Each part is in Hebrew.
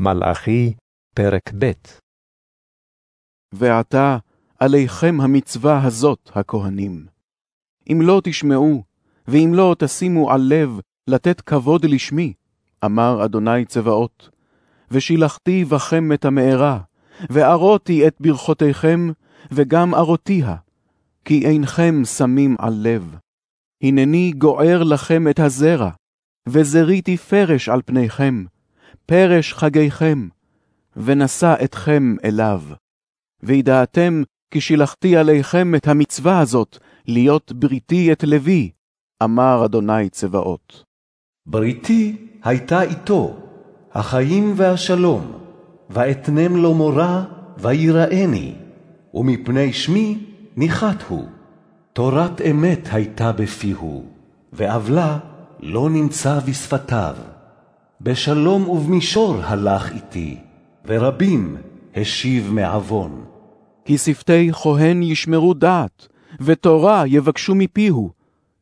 מלאכי, פרק ב' ועתה עליכם המצווה הזאת, הכהנים. אם לא תשמעו, ואם לא תשימו על לב לתת כבוד לשמי, אמר אדוני צבאות, ושילחתי בכם את המארה, וארותי את ברכותיכם, וגם ארותיה, כי אינכם שמים על לב. הנני גוער לכם את הזרע, וזריתי פרש על פניכם, פרש חגיכם, ונשא אתכם אליו. וידעתם כי שילחתי עליכם את המצווה הזאת, להיות בריתי את לוי, אמר אדוני צבאות. בריתי הייתה איתו, החיים והשלום, ואתנם לו מורה, ויראני, ומפני שמי ניחת הוא. תורת אמת הייתה בפיהו, ועוולה לא נמצא בשפתיו. בשלום ובמישור הלך איתי, ורבים השיב מעוון. כי שפתי כהן ישמרו דעת, ותורה יבקשו מפיהו,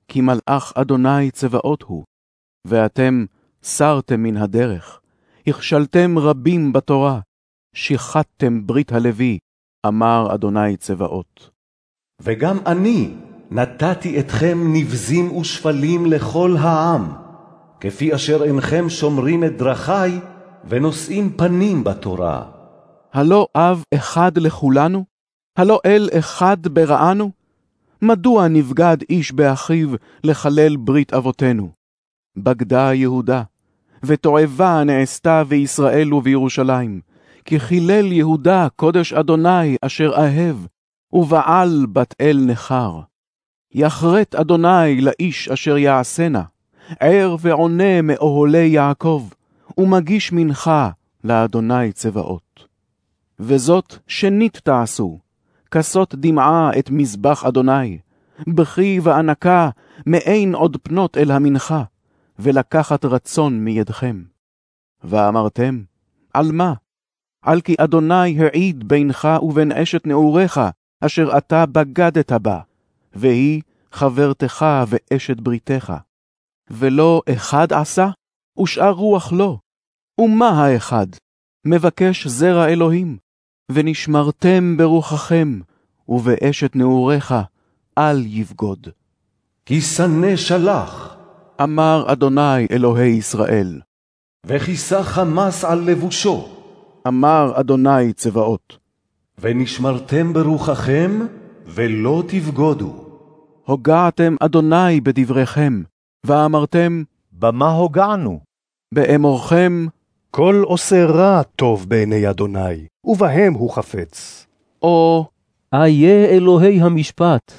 כי מלאך אדוני צבאות הוא. ואתם סרתם מן הדרך, הכשלתם רבים בתורה, שיחדתם ברית הלוי, אמר אדוני צבאות. וגם אני נתתי אתכם נבזים ושפלים לכל העם, כפי אשר אינכם שומרים את דרכי ונושאים פנים בתורה. הלא אב אחד לכולנו? הלא אל אחד בראנו? מדוע נבגד איש באחיו לחלל ברית אבותינו? בגדה יהודה, ותועבה נעשתה בישראל ובירושלים, כי חילל יהודה קודש אדוני אשר אהב, ובעל בת אל נכר. יחרט אדוני לאיש אשר יעשנה, ער ועונה מאוהלי יעקב, ומגיש מנחה לאדוני צבאות. וזאת שנית תעשו, כסות דמעה את מזבח אדוני, בכי וענקה מעין עוד פנות אל המנחה, ולקחת רצון מידכם. ואמרתם, על מה? על כי אדוני העיד בינך ובין אשת נעוריך, אשר אתה בגדת בה, והיא חברתך ואשת בריתך. ולא אחד עשה, ושאר רוח לא. ומה האחד? מבקש זרע אלוהים, ונשמרתם ברוחכם, ובאשת נעוריך אל יבגוד. כי שנא שלח, אמר אדוני אלוהי ישראל. וכיסה חמס על לבושו, אמר אדוני צבאות. ונשמרתם ברוחכם, ולא תבגודו. הוגעתם אדוני בדבריכם, ואמרתם, במה הוגענו? באמורכם, כל עושה רע טוב בעיני אדוני, ובהם הוא חפץ. או איה אלוהי המשפט,